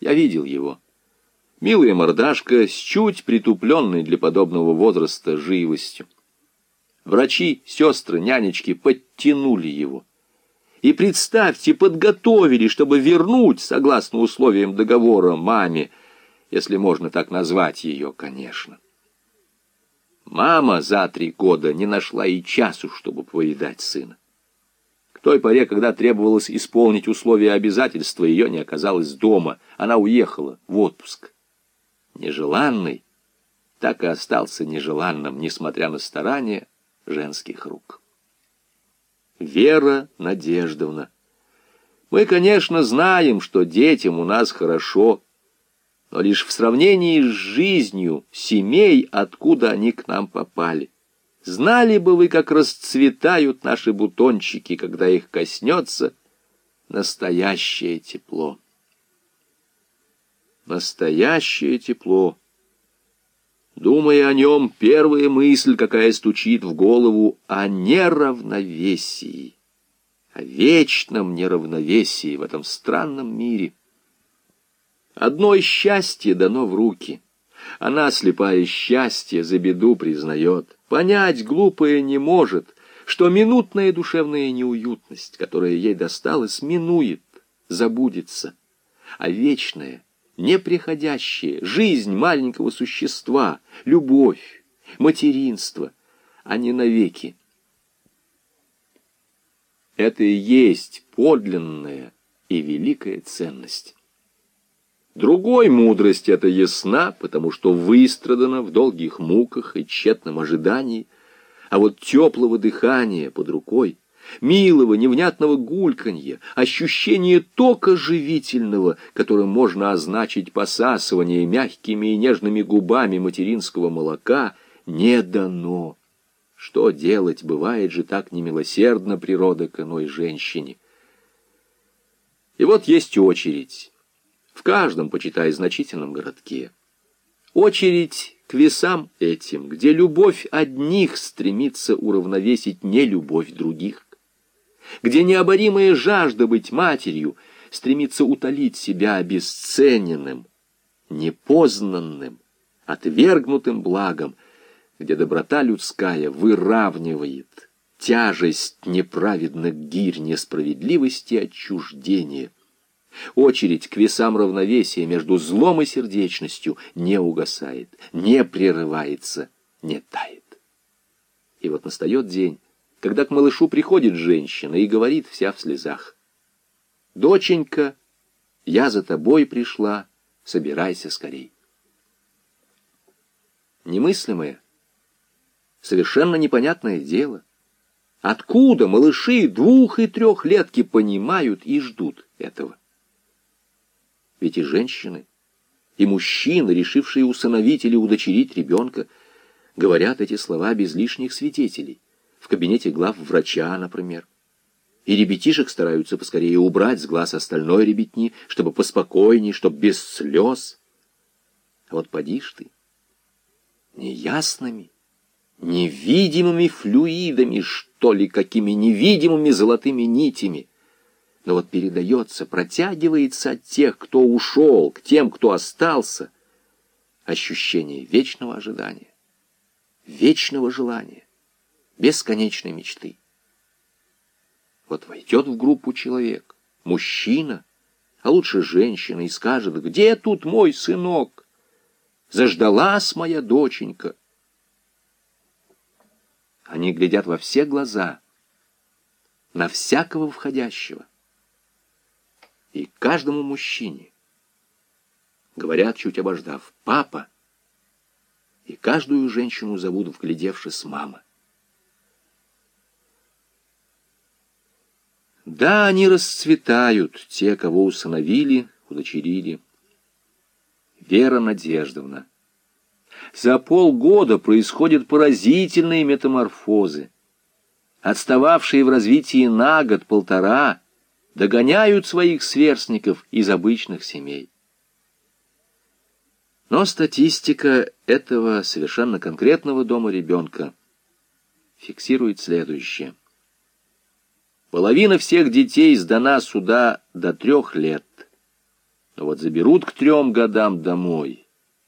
Я видел его. Милая мордашка с чуть притупленной для подобного возраста живостью. Врачи, сестры, нянечки подтянули его. И представьте, подготовили, чтобы вернуть, согласно условиям договора, маме, если можно так назвать ее, конечно. Мама за три года не нашла и часу, чтобы повидать сына. Той поре, когда требовалось исполнить условия обязательства, ее не оказалось дома. Она уехала в отпуск. Нежеланный так и остался нежеланным, несмотря на старания женских рук. Вера Надеждовна. Мы, конечно, знаем, что детям у нас хорошо, но лишь в сравнении с жизнью семей, откуда они к нам попали. Знали бы вы, как расцветают наши бутончики, когда их коснется настоящее тепло. Настоящее тепло. Думая о нем, первая мысль, какая стучит в голову, о неравновесии, о вечном неравновесии в этом странном мире. Одно счастье дано в руки. Она, слепая счастье, за беду признает. Понять глупое не может, что минутная душевная неуютность, которая ей досталась, минует, забудется, а вечная — неприходящее, жизнь маленького существа, любовь, материнство, а не навеки. Это и есть подлинная и великая ценность. Другой мудрость это ясна, потому что выстрадана в долгих муках и тщетном ожидании, а вот теплого дыхания под рукой милого, невнятного гульканья, ощущение тока живительного, которым можно означить посасывание мягкими и нежными губами материнского молока, не дано. Что делать, бывает же так немилосердно природа к иной женщине. И вот есть очередь. В каждом, почитай, значительном городке. Очередь к весам этим, где любовь одних стремится уравновесить нелюбовь других где необоримая жажда быть матерью стремится утолить себя обесцененным, непознанным, отвергнутым благом, где доброта людская выравнивает тяжесть неправедных гирь несправедливости отчуждения. Очередь к весам равновесия между злом и сердечностью не угасает, не прерывается, не тает. И вот настает день, когда к малышу приходит женщина и говорит вся в слезах. «Доченька, я за тобой пришла, собирайся скорей». Немыслимое, совершенно непонятное дело. Откуда малыши двух- и трехлетки понимают и ждут этого? Ведь и женщины, и мужчины, решившие усыновить или удочерить ребенка, говорят эти слова без лишних свидетелей в кабинете глав врача, например. И ребятишек стараются поскорее убрать с глаз остальной ребятни, чтобы поспокойней, чтобы без слез. А вот подишь ты, неясными, невидимыми флюидами, что ли, какими невидимыми золотыми нитями. Но вот передается, протягивается от тех, кто ушел, к тем, кто остался, ощущение вечного ожидания, вечного желания бесконечной мечты. Вот войдет в группу человек, мужчина, а лучше женщина, и скажет, где тут мой сынок? Заждалась моя доченька. Они глядят во все глаза, на всякого входящего. И каждому мужчине говорят, чуть обождав, «папа», и каждую женщину зовут, вглядевшись, «мама». Да, они расцветают, те, кого усыновили, удочерили. Вера Надеждовна. За полгода происходят поразительные метаморфозы. Отстававшие в развитии на год-полтора догоняют своих сверстников из обычных семей. Но статистика этого совершенно конкретного дома ребенка фиксирует следующее. Половина всех детей сдана сюда до трех лет. А вот заберут к трем годам домой,